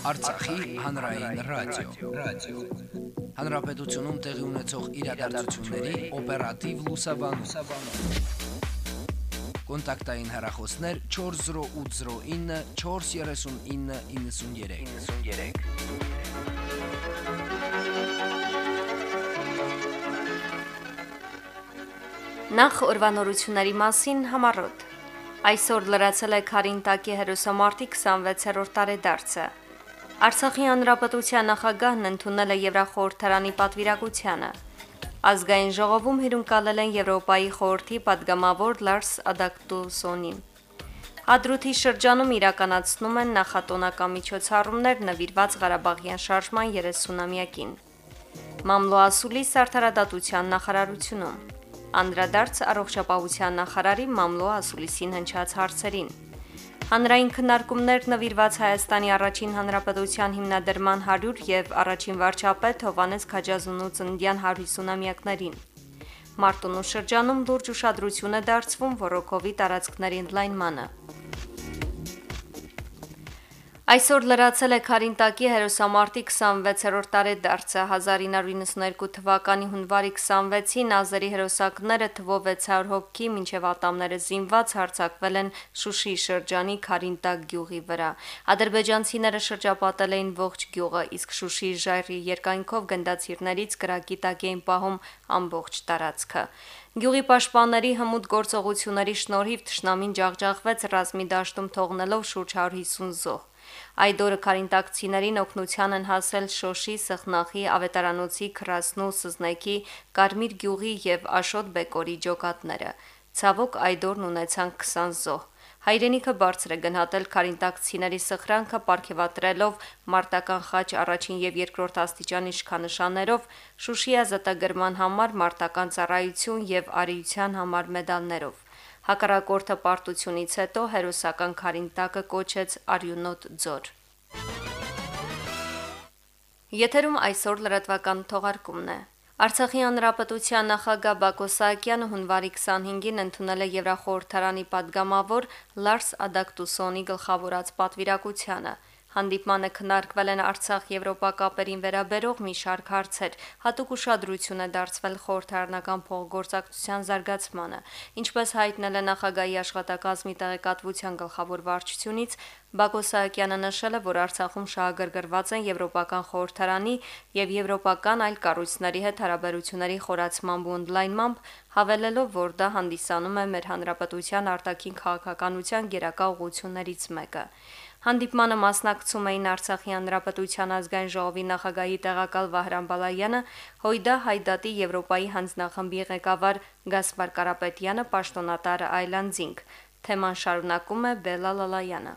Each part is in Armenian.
Արցախի հանրային ռադիո, ռադիո։ Հանրապետությունում տեղի ունեցող իրադարձությունների օպերատիվ լուսաբանում։ Կոնտակտային հեռախոսներ 40809 43993։ 93։ Նախ օրվանորությունների մասին համառոտ։ Այսօր լրացել է Խարինտակի հերոսամարտի 26-րդ տարեդարձը։ Արցախի հանրապետության նախագահն ընդունել է Եվրախորհրդարանի պատվիրակությանը։ Ազգային ժողովում հյուրընկալել են Եվրոպայի խորհրդի падգամավոր Լարս Ադակտուսոնին։ Հադրութի շրջանում իրականացնում են նախատոնական միջոցառումներ նվիրված Ղարաբաղյան շարժման 30-ամյակին։ Մամլոասուլի Սարթարադատության նախարարությունում անդրադարձ առողջապահության նախարարի Մամլոա Ասուլիսին հնչած հարցերին։ Հանրային քննարկումներ նվիրված Հայաստանի առաջին հանրապետության հիմնադրման 100 եւ առաջին վարչապետ Հովանես Քաջազունու ծննդյան 150-ամյակներին։ Մարտունու շրջանում լուրջ ուշադրություն է դարձվում ռոկովի տարածքների ընդլայնմանը։ Այսօր լրացել է Խարինտակի հերոսամարտի 26-րդ տարեդարձը 1992 թվականի հունվարի 26-ին ազերի հերոսակները թվով 600 հոգի մինչև ատամները զինված հարձակվել են Շուշի շրջանի Խարինտակ գյուղի վրա։ Ադրբեջանցիները շրջապատել էին ողջ գյուղը, իսկ Շուշի ժայռի երկայնքով գնդացիրներից կրակի տակ էին պահում ամբողջ տարածքը։ Գյուղի պաշտպանների հմուտ գործողությունների շնորհիվ Թշնամին ջախջախվեց ռազմի դաշտում թողնելով շուրջ 150 զոհ։ Այդ օրը քարինտակցիներին օգնության են հասել Շոշի, Սխնախի, Ավետարանոցի, Քրասնու, Սզնեկի, Կարմիր գյուղի եւ Աշոտ Բեկորի ջոկատները։ Ցավոք այդ օրն ունեցան 20 զոհ։ Հայրենիքը բարձր է գնահատել քարինտակցիների սխրանքը ապարգևատրելով մարտական խաչ առաջին եւ երկրորդ աստիճանի իշխանանշաններով, Շուշի ազատագրման համար մարտական ծառայություն եւ արիության համար մեդալներով։ Հակառակորդը պարտությունից հետո հերոսական քարինտակը կոչեց արյունոտ ձոր։ Եթերում այսօր լրատվական թողարկումն է։ Արցախի հանրապետության նախագահ Բակո Սահակյանը հունվարի 25-ին ընդունել է Եվրախորհրդարանի падգամավոր Լարս Ադակտուսոնի գլխավորած պատվիրակությանը։ Հանդիպմանը քննարկվել են Արցախ-Եվրոպա կապերին վերաբերող մի շարք հարցեր։ Հատուկ ուշադրություն է դարձվել խորհրդարանական փոխգործակցության զարգացմանը։ Ինչպես հայտնել է նախագահի աշխատակազմի տեղեկատվության գլխավոր վարչությունից, Բակո Սահակյանը նշել է, որ Արցախում շահագրգռված են Եվրոպական խորհրդարանի եւ եվրոպական այլ կառույցների հետ հարաբերությունների խորացմամբ ու ընդլայնմամբ, հավելելով, որ դա հանդիսանում է մեր հանրապետության արտաքին քաղաքականության գերակա ուղղություններից մեկը։ Հանդիպմանը մասնակցում էին Արցախի հանրապետության ազգային ժողովի նախագահի տեղակալ Վահրամ Բալայանը, Հույդա Հայդատի Եվրոպայի հանձնախմբի ղեկավար Գասպար Կարապետյանը, պաշտոնատար Այլանդզինգ։ Թեման շարունակում է Բելա Լալայանը։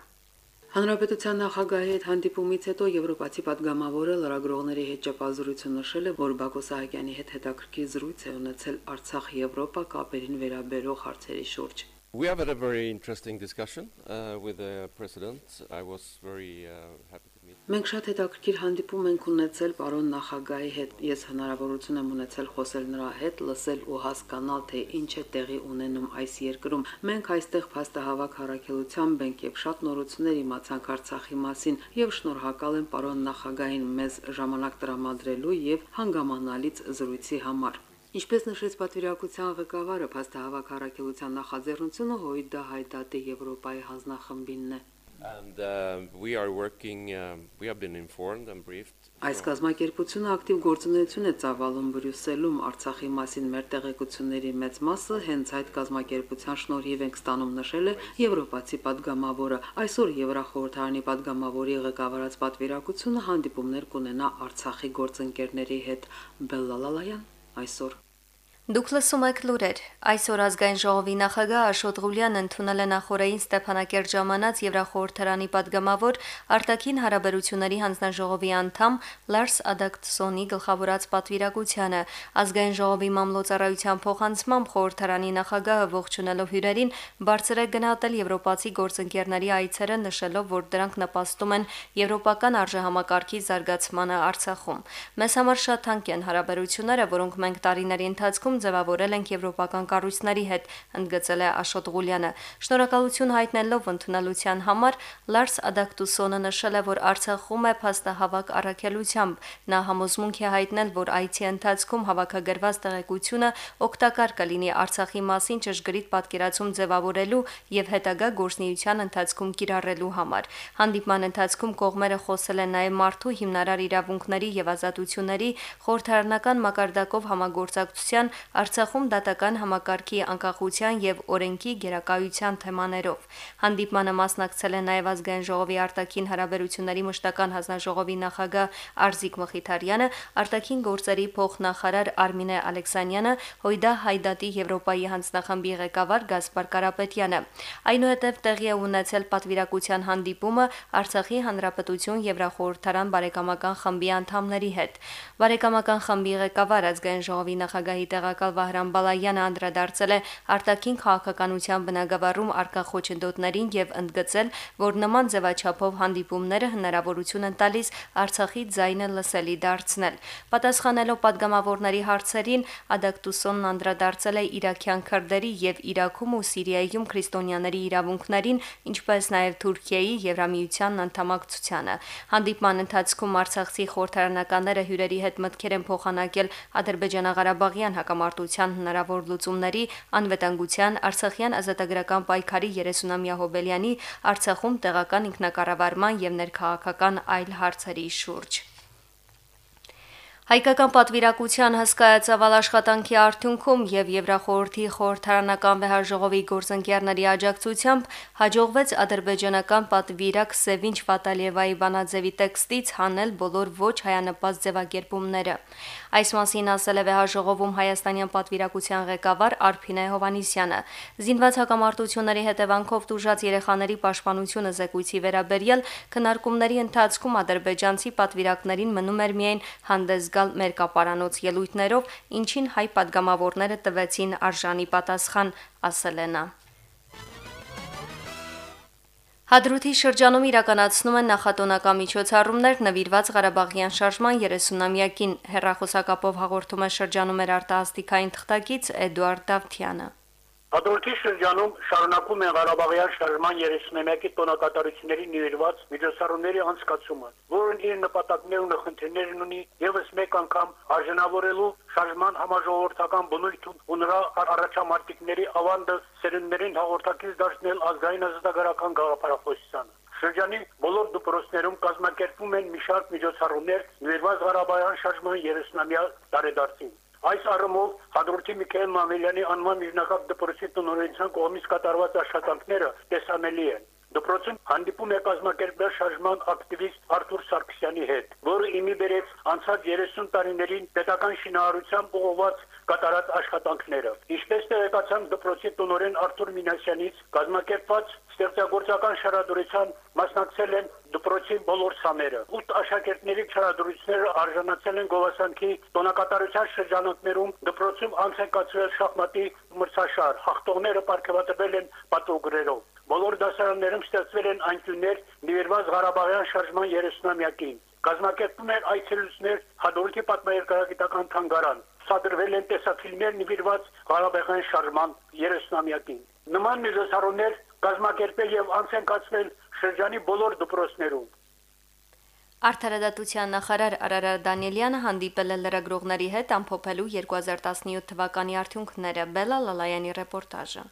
Հանրապետության նախագահի հետ հանդիպումից հետո եվրոպացի падգամավորը լրագրողների հետ ճապազրույցը նշել է, որ Բակո Սահակյանի հետ հետաքրքիր զրույց է ունեցել Արցախ-Եվրոպա կապերին վերաբերող հարցերի շուրջ։ We have had a very interesting discussion uh, with the president. I was very uh, happy to meet. Մենք շատ հետաքրքիր հանդիպում ենք ունեցել պարոն նախագահի հետ։ Ես հնարավորություն եմ ունեցել խոսել նրա հետ, լսել ու հասկանալ, թե ինչ է տեղի ունենում այս երկրում։ Մենք այստեղ փաստահավաք հարակելությամբ ենք եւ շատ նորություններ իմացանք Արցախի մասին եւ շնորհակալ եմ պարոն նախագահին մեզ ժամանակ տրամադրելու եւ հանգամանալից զրույցի համար։ Ինչպես նշեց պատվիրակության ղեկավարը, փաստահավաք առաքելության նախաձեռնությունը հույդ դա հայդատի Եվրոպայի հանձնախմբինն է։ And uh, we are working uh, we have been informed and briefed. Այս կազմակերպությունը ակտիվ գործունեություն է ծավալում Բրյուսելում Արցախի մասին մեր տեղեկությունների մեծ մասը հենց այդ կազմակերպության շնորհիվ ենք ստանում նշել է Եվրոպացի падգամավորը։ Այսօր Եվրախորհրդարանի падգամավորի ղեկավարած պատվիրակությունը հանդիպումներ կունենա Արցախի գործընկերների հետ։ Բելլալալայան այսօր Դուք լսում եք լուրեր։ Այսօր ազգային ժողովի նախագահ Աշոտ Ղուլյանը ընդունել է նախորդային Ստեփանակերտ ժամանած Եվրախորհրդարանի падգամավոր Արտակին հարաբերությունների հանձնաժողովի անդամ Լարս Ադակտսոնի գլխավորած պատվիրակությանը։ Ազգային ժողովի մամլոյցարայության փոխանցմամբ խորհրդարանի նախագահը ողջունելով հյուրերին բարձր է գնահատել եվրոպացի գործընկերների այցերը, նշելով, որ դրանք նպաստում են եվրոպական արժեհամակարգի զարգացմանը Արցախում։ Մեզ համար շատ թանկ են հարաբերությունները, որոնք մենք տարիների ընթացքում ընթացքում ձևավորել ենք եվրոպական կառույցների հետ, ընդգծել է Աշոտ Ղուլյանը։ Շնորհակալություն հայտնելով ընդունելության համար Լարս Ադակտուսոնը նշել է, որ Արցախում է փաստահավաք առաքելությամբ։ Նա համոզմունք է հայտնել, որ այցի ընթացքում հավաքագրված տեղեկությունը օգտակար կլինի Արցախի մասին ճշգրիտ պատկերացում ձևավորելու եւ հետագա գործնեության ընթացքում կիրառելու համար։ Հանդիպման ընթացքում կողմերը խոսել են նաեւ մարդու հիմնարար իրավունքների եւ ազատությունների խորհրդարանական մակարդակով համագործակցության Արցախում դատական համակարգի անկախության եւ օրենքի գերակայության թեմաներով։ Հանդիպմանը մասնակցել են նաեւ ազգային ժողովի արտաքին հարաբերությունների մշտական հանձնաժողովի նախագահ Արզիկ Մխիթարյանը, արտաքին գործերի փոխնախարար Արմինե Ալեքսանյանը, Հույդա Հայդատի Եվրոպայի հանձնախմբի ղեկավար Գասպար Կարապետյանը։ Այնուհետև տեղի է ունեցել պատվիրակության հանդիպումը Արցախի Հանրապետություն Եվրախորհրդարան բարեկամական խմբի անդամների հետ։ Բարեկամական խմբի ղեկավար ազգային ժողովի նախագահի տեղակալ քաղաքալ Վահրամ Բալայանը անդրադարձել է արտաքին քաղաքականության բնագավառում արկա խոչընդոտներին եւ ընդգծել, որ նման ձևաչափով հանդիպումները հնարավորություն են տալիս Արցախի ձայնը լսելի դարձնել։ Պատասխանելով падգամավորների հարցերին, Ադակտուսոնն անդրադարձել է Իրաքյան քրդերի եւ Իրաքում ու Սիրիայում քրիստոնյաների իրավունքներին, ինչպես նաեւ Թուրքիայի Եվրամիության անդամակցությանը։ Հանդիպման ընթացքում Արցախի խորհրդարանականները հյուրերի հետ մտքեր են փոխանակել Ադրբեջանա-Ղարաբաղյան հակամարտության հնարավոր լուծումների, անվտանգության, Արցախյան ազատագրական պայքարի 30-ամյա հոբելյանի, Արցախում տեղական ինքնակառավարման եւ ներքաղաքական այլ հարցերի շուրջ։ Հայկական պատվիրակության հսկայածավալ աշխատանքի արդյունքում եւ Եվրախորհրդի խորհրդարանական վեհաժողովի գործընկերների աջակցությամբ հաջողվեց ադրբեջանական պատվիրակ Սևինչ Վատալիևայի բանաձևի տեքստից հանել բոլոր ոչ հայանպաստ ձևակերպումները։ Այս մասին ասել է վեհաժողովում հայաստանյան պատվիրակության ղեկավար Արփինե Հովանիսյանը։ Զինված հակամարտությունների հետևանքով տուժած երեխաների պաշտպանությունը զեկույցի վերաբերյալ քննարկումների ընթացքում ադրբեջանցի պատվիրակներին մնում էր միայն հանդես զգալ մեր կապարանոց ելույթներով, ինչին հայ падգամավորները տվեցին արժանի պատասխան, ասել է նա. Հադրութի շրջանում իրականացնում են նախատոնական միջոցառումներ նվիրված Ղարաբաղյան շարժման 30-ամյակին հերրախոսակապով հաղորդում է շրջանում էր արտահասթիկային թղթակից Էդուարդ Դավթյանը։ Հադրութի շրջանում շարունակում են Ղարաբաղյան շարժման 31-ի տոնակատարությունների նվիրված միջոցառումների անցկացումը, որն իր նպատակներն ու խնդիրներն ունի եւս մեկ անգամ արժանավորելու շարժման համաժողովրդական բնույթ ու նրա առաջամարտիկների ավանդը սերունդներին հաղորդակից դարձնել ազգային ազատագրական գաղափարախոսությանը։ Շրջանի բոլոր դպրոցներում կազմակերպվում են մի շարք միջոցառումներ նվիրված Ղարաբաղյան շարժման 30-ամյա տարեդարձին։ Այս առումով Հադրութի Միքայել Մամելյանի անման միջնակարգ դպրոցի տնօրենության կողմից կատարված աշխատանքները տեսանելի են։ Դպրոցում հանդիպում է կազմակերպել շարժման ակտիվիստ Արթուր Սարգսյանի հետ, որը իմի բերեց անցած 30 տարիներին պետական շինարարությամբ ուղղված կատարած աշխատանքները։ Ինչպես տեղեկացան դպրոցի տնօրեն Արթուր Մինասյանից, կազմակերպված ստեղծագործական շարադրության մասնակցել են դպրոցի բոլոր սաները։ Ութ աշակերտների շարադրությունները արժանացել են գովասանքի տոնակատարության շրջանակներում դպրոցում անց են կացրել շախմատի մրցաշար։ Հաղթողները ապարգևատրվել են պատվոգրերով։ Բոլոր դասարաններում ստեղծվել են անկյուններ նվիրված Ղարաբաղյան շարժման 30-ամյակին։ Կազմակերպում են այցելություններ Հադրութի պատմաերկրագիտական թանգարան։ Սադրվել են տեսաֆիլմեր նվիրված Ղարաբաղյան շարժման 30-ամյակին։ Նման միջոցառումներ կազմակերպել եւ անց են կացվել շրջանի բոլոր դպրոցներում։ Արդարադատության նախարար Արարատ Դանիելյանը հանդիպել է լրագրողների հետ ամփոփելու 2017 թվականի արդյունքները։ Բելա Լալայանի ռեպորտաժը։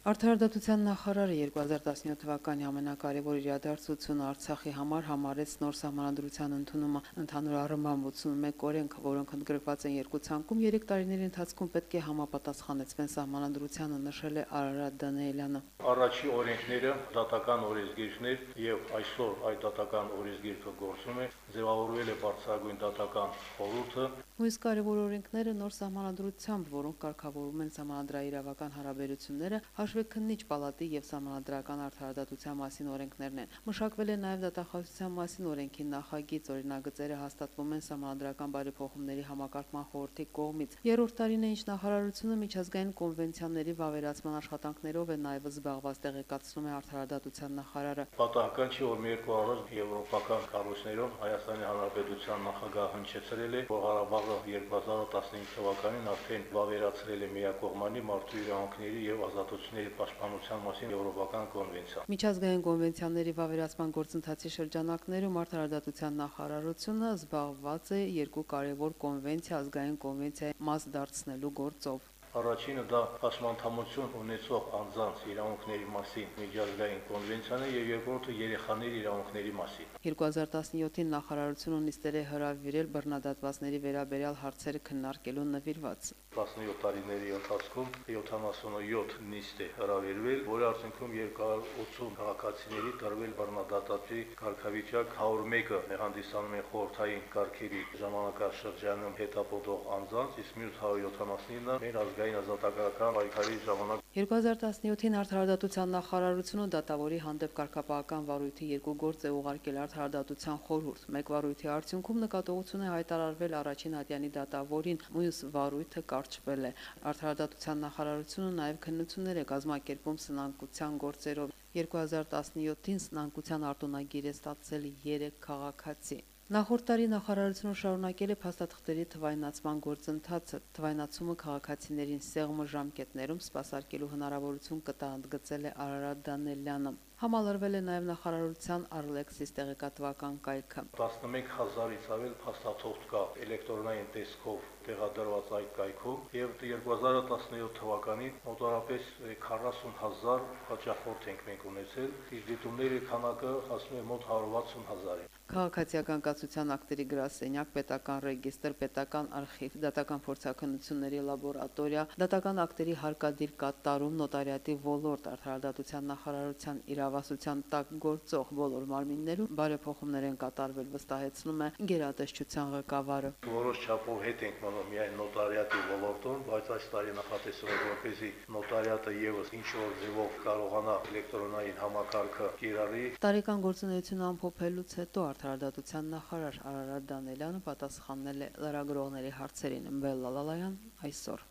Արդարադատության նախարարը 2017 թվականի ամենակարևոր իրադարձությունը Արցախի համար համարեց նոր սահմանադրության ընդունումը ընդհանուր առմամբ 81 օրենք, որոնք ընդգրկված են երկու ցանկում 3 տարիների ընթացքում պետք է համապատասխանեցվեն սահմանադրությանը, նշել է Արարատ Դանիելյանը։ Առաջի օրենքները դատական օրենսգիրքներ եւ այսօր այդ դատական օրենսգիրքը գործում է, ձևավորվել է բարձրագույն դատական խորհուրդը։ Մյուս կարևոր օրենքները նոր սահմանադրությամբ, որոնք կարգավորում են սահմանադրաիրավական հարաբերությունները, հաշվի քննիչ պալատի եւ համանդրական արդարադատության մասին օրենքներն են։ Մշակվել է նաեւ դատախազության մասին օրենքի նախագիծ, օրինագծերը հաստատվում են համանդրական բարեփոխումների համակարգման խորհրդի կողմից։ Երրորդ տարին է ինչ նախարարությունը միջազգային կոնվենցիաների վավերացման աշխատանքներով է նաեւ զբաղված տեղեկացնում է արդարադատության նախարարը։ Պատահական չի, որ մի երկու առանց եվրոպական կառույցներով Հայաստանի Հանրապետության նախագահը հնչեցրել է, որ Ղարաբաղը 2015 թվականին արդեն վավերացրել է միակողմանի մարդու իրավունքների եւ ազատությունների պաշտպանության մասին եվրոպական կոնվենցիա։ Միջազգային կոնվենցիաների վավերացման գործընթացի շրջանակներում արդարադատության նախարարությունը զբաղված է երկու կարևոր կոնվենցիա ազգային կոնվենցիայի մաս դարձնելու գործով։ Առաջինը դա հաշմանդամություն ունեցող անձանց իրավունքների մասին միջազգային կոնվենցիան է եւ երկրորդը երեխաների իրավունքների մասին։ 2017-ին նախարարությունը նիստեր է հրավիրել բռնադատվածների վերաբերյալ հարցերը քննարկելու նվիրված։ 17 տարիների ընթացքում 77 նիստ է հրավիրվել, որի արդյունքում 280 քաղաքացիների տրվել բռնադատացի կարգավիճակ 101-ը հանդիսանում են խորհրդային կարգերի ժամանակաշրջանում հետապոտող անձանց, իսկ մյուս 179-ը մեր ազգային ազատագրական պայքարի ժամանակ 2017-ին արդարադատության նախարարությունը դատավորի հանդեպ կարգապահական վարույթի երկու գործ է ուղարկել արդարադատության խորհուրդ։ Մեկ վարույթի արդյունքում նկատողություն է հայտարարվել առաջին ատյանի դատավորին, մյուս վարույթը կարճվել է։ Արդարադատության նախարարությունը նաև քննություններ է կազմակերպում սնանկության գործերով։ 2017-ին սնանկության արտոնագիր է ստացել 3 քաղաքացի։ Նախորդ տարի նախարարությունը շարունակել է փաստաթղթերի թվայնացման գործընթացը։ Թվայնացումը քաղաքացիներին սեղմը ժամկետներում սպասարկելու հնարավորություն կտա ընդգծել է Արարատ Դանելյանը։ Համալրվել է նաև նախարարության Arlexis տեղեկատվական կայքը։ 11000-ից ավել փաստաթուղթ կա էլեկտրոնային տեսքով տեղադրված այդ կայքում եւ 2017 թվականին մոտավորապես 40000 հաճախորդ ենք մենք ունեցել, իսկ դիտումների քանակը հասնում է մոտ 160000-ի։ Քաղաքացիական կացության ակտերի գրասենյակ, պետական ռեգիստր, պետական արխիվ, դատական փորձակնությունների լաբորատորիա, դատական ակտերի հարկադիր կատարում, նոտարիատի ոլորտ, արդարադատության նախարարության իրավասության տակ գործող բոլոր մարմիններում բարեփոխումներ են կատարվել, վստահեցնում է գերատեսչության ղեկավարը։ Որոշ չափով հետ ենք մնում միայն նոտարիատի ոլորտում, բայց այս տարի նախատեսում ենք որպեսզի նոտարիատը եւս ինչ որ ձևով կարողանա էլեկտրոնային համակարգը կիրառի։ Տարեկան գործունեությունը ամփոփելուց հետո արդարադատության նախարար Արարատ Դանելյանը պատասխանել է լրագրողների հարցերին։ Բելլալալայան այսօր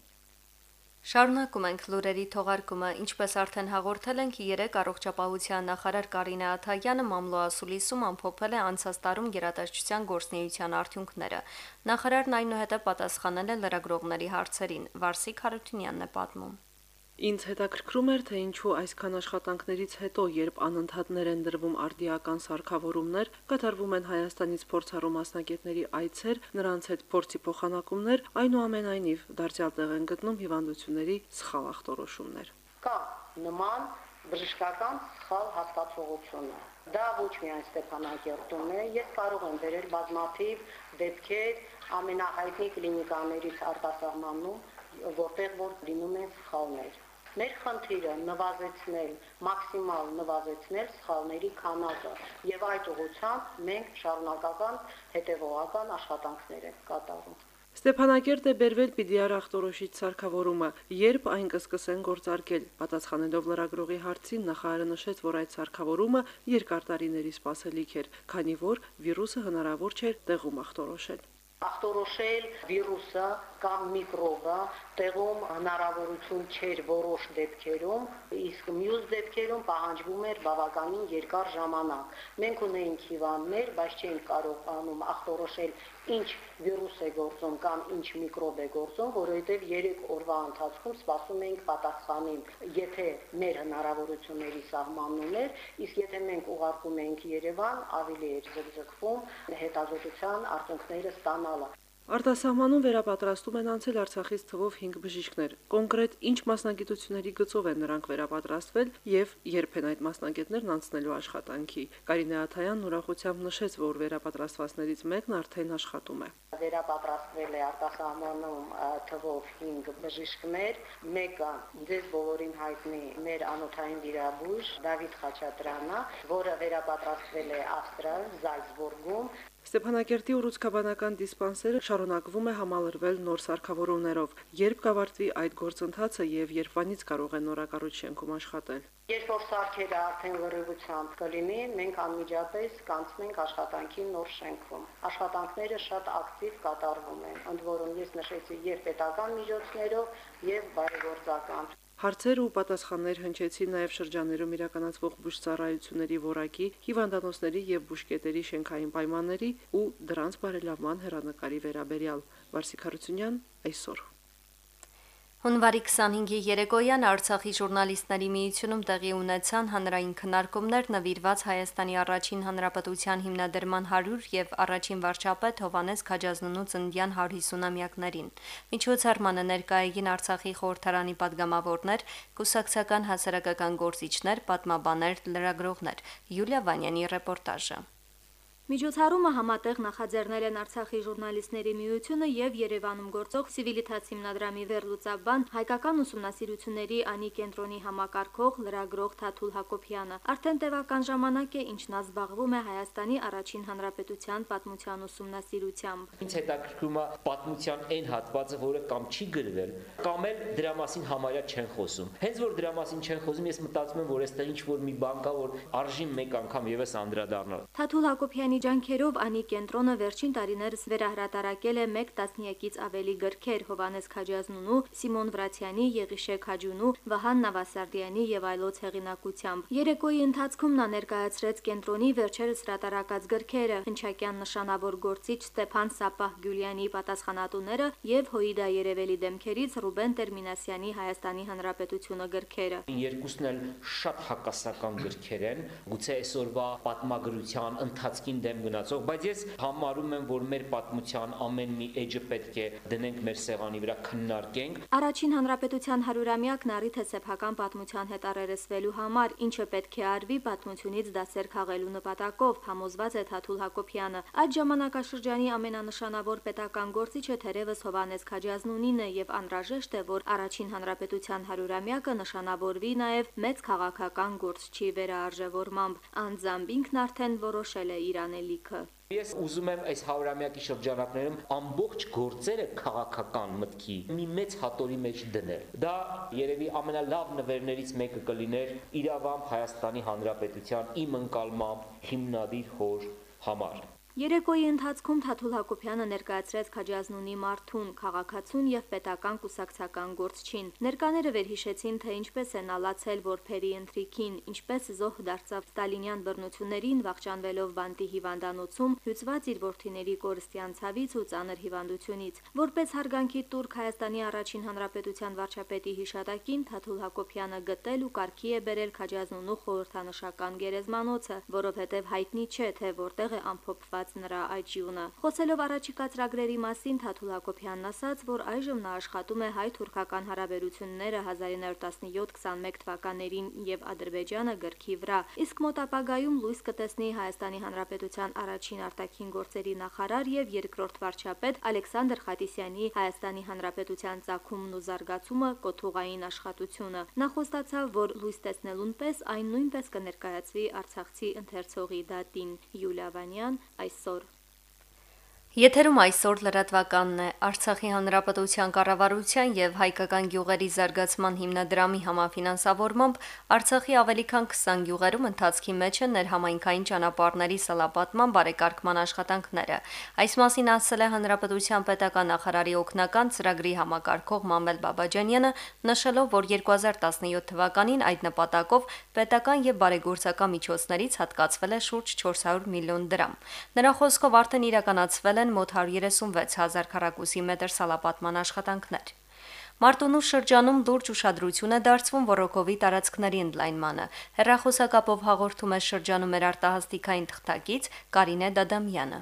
Շարունակում ենք լուրերի թողարկումը, ինչպես արդեն հաղորդել ենք, 3 առողջապահության նախարար Կարինե Աթայանը մամլոասուլիսում ամփոփել է անցած տարում գերատեսչության գործնեայության արդյունքները։ Նախարարն այնուհետև պատասխանել է լրագրողների հարցերին։ Վարսիկ Հարությունյանն է պատմում։ Ինձ հետաքրքրում էր, թե ինչու այսքան աշխատանքներից հետո, երբ անընդհատներ են դրվում արդիական սարքավորումներ, կատարվում են Հայաստանից փորձառու մասնագետների այցեր, նրանց հետ փորձի փոխանակումներ, այնուամենայնիվ դարձյալ տեղ են գտնում հիվանդությունների սխալ ախտորոշումներ։ Կա նման բժշկական սխալ հասկացողությունը։ Դա ոչ միայն Ստեփանակերտում է, ես կարող եմ վերել բազմաթիվ դեպքեր ամենահայտնի կլինիկաներից արտասահմանում, որտեղ որ լինում են սխալներ։ Մեր խնդիրը նվազեցնել, մաքսիմալ նվազեցնել սխալների քանակը եւ այդ ուղղությամբ մենք շարունակական հետեւողական աշխատանքներ ենք կատարում։ Ստեփանակերտ է բերվել PDR ախտորոշիչ սարքավորումը, երբ այն կսկսեն գործարկել։ Պատասխանելով լրագրողի հարցին նախարարը նշեց, որ այդ սարքավորումը երկար տարիների սպասելիք էր, քանի որ վիրուսը հնարավոր չէր տեղում ախտորոշել ախտորոշել վիրուսը կամ միկրոբը տեղում հնարավորություն չէր որոշ դեպքերում, իսկ մյուս դեպքերում պահանջվում էր բավականին երկար ժամանակ։ Մենք ունեինք հիվանդներ, բայց չէինք կարողանում ախտորոշել ինչ վիրուս է գործում կամ ինչ միկրոբ է գործում, որովհետև 3 օրվա ընթացքում սպասում էինք պատասխանին, եթե մեր հնարավորությունների սահմանում էր, իսկ եթե մենք ուղարկում էինք Երևան, ավելի էր զգզգվում հետազոտության արդյունքները ստանալը։ Արտասահմանում վերապատրաստում են անցել Արցախից թվով 5 բժիշկներ։ Կոնկրետ ինչ մասնագիտությունների գծով են նրանք վերապատրաստվել եւ երբ են այդ մասնագետներն անցնելու աշխատանքի։ Կարինե Աթայանն ուրախությամբ նշեց, որ վերապատրաստվածներից մեկն արդեն աշխատում է։ Վերապատրաստվել է արտասահմանում թվով 5 բժիշկներ, մեկը ձեզ բոլորին հայտնի մեր անոթային վիրաբույժ Դավիթ Խաչատրյանը, որը վերապատրաստվել է Ավստրալ Զալցբուրգում Ստեփանակերտի ուռուցքաբանական դիսպանսերը շարունակվում է համալրվել նոր սարքավորումներով։ Երբ կավարտվի այդ գործընթացը եւ երբանից կարող է նորակառույց շենքում աշխատել։ Երբ որ սարքերը արդեն լրիվությամբ կլինի, մենք անմիջապես կանցնենք աշխատանքի նոր շենքում։ Աշխատանքները շատ ակտիվ կատարվում են, ընդ որում ես նշեցի եւ պետական միջոցներով եւ բարեգործական։ Հարցեր ու պատասխաններ հնչեցին նաև շրջաներում իրականացվող բուժծառայությունների որակի, հիվանդանոցների եւ բուժկետերի շենքային պայմանների ու դրանց բարելավման հերանեկարի վերաբերյալ։ Վարսիկ Հարությունյան այսօր Հունվարի 25-ի երեկոյան Արցախի ժուրնալիստների միությունում տեղի ունեցան հանրային քննարկումներ նվիրված Հայաստանի առաջին հանրապետության հիմնադրման 100 եւ առաջին վարչապետ Հովանես Քաջազնունու ծննդյան 150-ամյակներին։ Միջոցառմանը ներկայ էին Արցախի խորհրդարանի падգամավորներ, կուսակցական հասարակական գործիչներ, պատմաբաներ, լրագրողներ։ Յուլիա Վանյանի ռեպորտաժը։ Միջոցառումը համատեղ նախաձեռնել են Արցախի ժուրնալիստների միությունը եւ Երևանում գործող Civilitaz հիմնադրամի վերլուծաբան հայկական ուսումնասիրությունների անի կենտրոնի համակարգող լրագրող Թաթուլ Հակոբյանը։ Արդեն տևական ժամանակ է, ինչն ազբաղվում է Հայաստանի առաջին հանրապետության պատմության ուսումնասիրությամբ։ Ինչ հետաքրքրում է պատմության այն հատվածը, որը կամ չի գրվել, կամ էլ դրա մասին համարյա չեն խոսում։ Հենց որ դրա մասին չեն խոսում, ես մտածում եմ, որ այստեղ ինչ որ մի բան կա, որ արժի մեկ անգամ եւս անդրադառնալ։ Թաթուլ Հակոբյանի ջանքերով անի կենտրոնը վերջին տարիներս վերահրատարակել է 1 տասնյակից ավելի գրքեր Հովանես Քաջազնունու, Սիմոն Վրացյանի, Եղիշե Քաջունու, Վահան Նավասարդյանի եւ այլոց հեղինակությամբ։ Երեկոյի ընթացքում նա ներկայացրեց կենտրոնի վերջերս հրատարակած գրքերը՝ Հնչակյան նշանավոր գործիչ Ստեփան Սապահ Գյուլյանի պատասխանատուները եւ Հոիդա Երևելի դեմքերից Ռուբեն Տերմինասյանի Հայաստանի Հանրապետությունը գրքերը։ Երկուսն էլ շատ հակասական գրքեր են, գուցե այսօրվա պատմագրության ընթացքին դեմ գնացող, բայց ես համարում եմ, որ մեր պատմության ամեն մի էջը պետք է դնենք մեր սեղանի վրա քննարկենք։ Առաջին հանրապետության 100-ամյակն առիթ է սեփական պատմության հետ առերեսվելու համար, ինչը պետք է արվի պատմությունից դասեր քաղելու նպատակով, համոզված է Թաթուլ Հակոբյանը։ Այդ ժամանակաշրջանի ամենանշանավոր պետական գործիչը թերևս Հովանես Քաջազնունին է եւ անհրաժեշտ է, որ առաջին հանրապետության 100-ամյակը նշանավորվի նաեւ մեծ քաղաքական գործչի վերարժևորմամբ։ Անձամբ ինքն արդեն որոշել է իր անելիքը։ Ես ուզում եմ այս հարյուրամյակի շրջանակներում ամբողջ գործերը քաղաքական մտքի մի մեծ հատորի մեջ դնել։ Դա երևի ամենալավ նվերներից մեկը կլիներ իրավամբ Հայաստանի Հանրապետության իմ ընկալմամբ հիմնադիր հոր համար։ Երեկոյի ընթացքում Թաթուլ Հակոբյանը ներկայացրեց Քաջազնունի Մարթուն, քաղաքացուն եւ պետական կուսակցական գործչին։ Ներկաները վերհիշեցին, թե ինչպես են ալացել որփերի ընթրիքին, ինչպես զոհ դարձավ Ստալինյան բռնություններին վախճանվելով Վանտի հիվանդանոցում, հյուծված իր ворթիների կորստյան ցավից ու ծանր հիվանդությունից։ Որպես հարգանքի турք Հայաստանի առաջին հանրապետության վարչապետի հիշատակին Թաթուլ Հակոբյանը գտել ու կարգի է բերել Քաջազնունու խորհրդանշական գերեզմանոցը, որովհետեւ հայտնի չէ, թե որտեղ է ամփոփված ստացված նրա այջյունը։ Խոսելով առաջիկա ծրագրերի մասին Թաթուլ Հակոբյանն ասաց, որ այժմ նա աշխատում է հայ-թուրքական հարաբերությունները 1917-21 թվականներին եւ Ադրբեջանը գրքի վրա, իսկ մոտ ապագայում լույս կտեսնի Հայաստանի Հանրապետության առաջին արտաքին գործերի նախարար եւ երկրորդ վարչապետ Ալեքսանդր Խատիսյանի Հայաստանի Հանրապետության ցակումն ու զարգացումը կոթուղային աշխատությունը։ Նա խոստացավ, որ լույս տեսնելուն պես այն նույնպես կներկայացվի Արցախցի ընթերցողի դատին։ Յուլիա Վանյան այսօր Եթերում այսօր լրատվականն է. Արցախի հանրապետության կառավարության եւ հայկական գյուղերի զարգացման հիմնադրամի համաֆինանսավորմամբ Արցախի ավելի քան 20 գյուղերում ընթացքի մեջ են ներհամայնքային ճանապարհների սալապատման բարեկարգման աշխատանքները։ Այս մասին ասել է հանրապետության պետական նախարարի օգնական ծրագրի համակարգող Մամել Բաբաջանյանը, նշելով, որ 2017 թվականին այդ նպատակով պետական եւ բարեգործական միջոցներից հատկացվել է շուրջ 400 միլիոն դրամ։ Նրա խոսքով արդեն իրականացվել են մոտ 136000 քառակուսի մետր սալապատման աշխատանքներ։ Մարտունու շրջանում լուրջ ուշադրություն է դարձվում ռոկովի տարածքների ընդլայնմանը։ Հերրախոսակապով հաղորդում է շրջանում մեր արտահասթիկային թղթակից Կարինե Դադամյանը։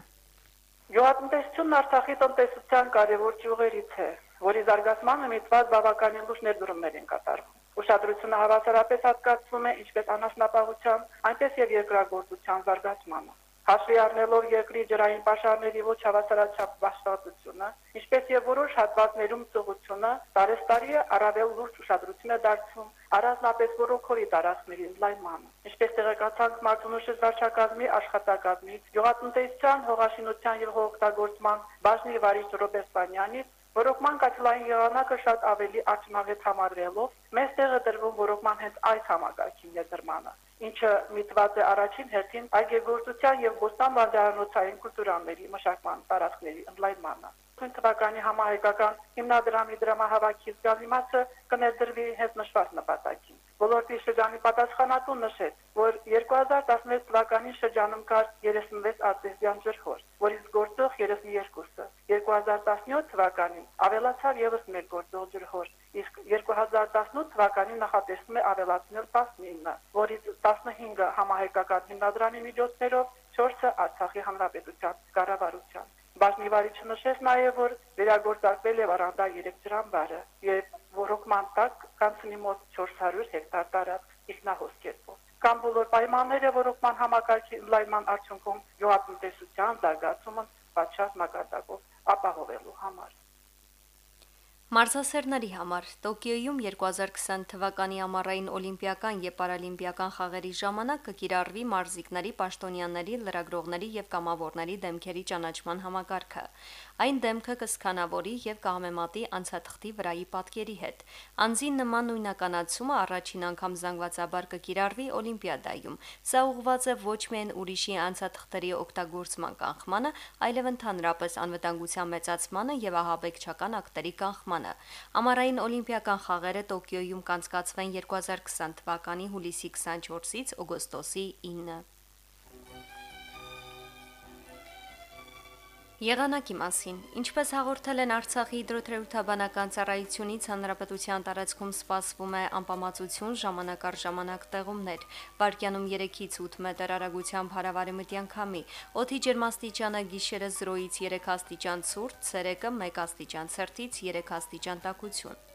Գյուղատնտեսությունն Արցախի տնտեսության կարևոր ճյուղերից է, որի զարգացմանը միտված բավականին լուրջ ներդրումներ են կատարվում։ Ուշադրությունը հավասարապես հատկացվում է ինչպես անասնապահության, այնպես եւ երկրագործության զարգացմանը։ Հաշվի առնելով երկրի ջրային պաշարների ոչ հավասարաչափ բաշխվածությունը, ինչպես եւ որոշ հատվածներում ծողությունը, տարեստարի առավել լուրջ ուշադրություն է դարձվում առանձնապես ռոքորի տարածքների ընդլայնմանը։ Ինչպես տեղեկացանք Մարտունուշի վարչակազմի աշխատակազմի, գյուղատնտեսության, հողաշինության եւ հողօգտագործման բաժնի վարիչ Ռոբերտ Սանյանից Ռոկման կաթլային եղանակը շատ ավելի արդյունավետ համարվելով, մեծ տեղը դրվում ռոկման հենց այս համակարգին ներդրմանը ինչը միտված է առաջին հերթին այգեգործության եւ բոստան վարդարանոցային կուլտուրաների մշակման տարածքների ընդլայնմանը։ Քույն թվականի համահայկական հիմնադրամի դրամահավաքի զգալիմացը կներդրվի հենց նշված նպատակին։ Ոլորտի շրջանի պատասխանատու նշեց, որ 2016 թվականի շրջանում կար 36 արտեզյան ջրհոր, որից գործող 32-ը։ 2017 թվականին ավելացավ եւս մեկ գործող ջրհոր, իսկ 2018 թվականին նախատեսվում է ավելացնել 19, որից 15-ը համահայկական հիմնադրամի միջոցներով, 4-ը Արցախի հանրապետության կառավարության։ Բաժնիվարիչը նշեց նաև, որ վերագործարկվել է Վարանդա 3 ջրամբարը եւ ռոկման տակ կանցնի մոտ 400 հեկտար տարածք ինքնահոս կերպով։ Կամ բոլոր պայմանները ռոկման համակարգի լայնման արդյունքում գյուղատնտեսության զարգացումը պատշաճ մակարդակով ապահովելու համար։ Մարզասերների համար Տոկիոյում 2020 թվականի ամառային օլիմպիական եւ պարալիմպիական խաղերի ժամանակ կկիրառվի մարզիկների, պաշտոնյաների, լրագրողների եւ կամավորների դեմքերի ճանաչման համակարգը։ Այն դեմքը կսկանավորի եւ կհամեմատի անցաթղթի վրայի պատկերի հետ։ Անձի նման նույնականացումը առաջին անգամ զանգվածաբար կկիրառվի օլիմպիադայում։ Սա ուղղված է ոչ միայն ուրիշի անցաթղթերի օգտագործման կանխմանը, այլև ընդհանրապես անվտանգության մեծացմանը եւ ահաբեկչական ակտերի կանխմանը։ Ամառային օլիմպիական խաղերը Տոկիոյում կանցկացվեն 2020 թվականի հուլիսի 24-ից օգոստոսի 9-ը։ Եղանակի մասին. Ինչպես հաղորդել են Արցախի հիդրոթերապևտաբանական ծառայությունից, հանրապետության տարածքում սպասվում է անպամացություն, ժամանակ առ ժամանակ տեղումներ։ Վարկյանում 3-ից 8 մետր արագությամբ հարավարեմտյան քամի։ Օդի ջերմաստիճանը գիշերը 0-ից 3 աստիճան ցուրտ, ցերեկը 1 աստիճան ցրտից 3 աստիճան տաքություն։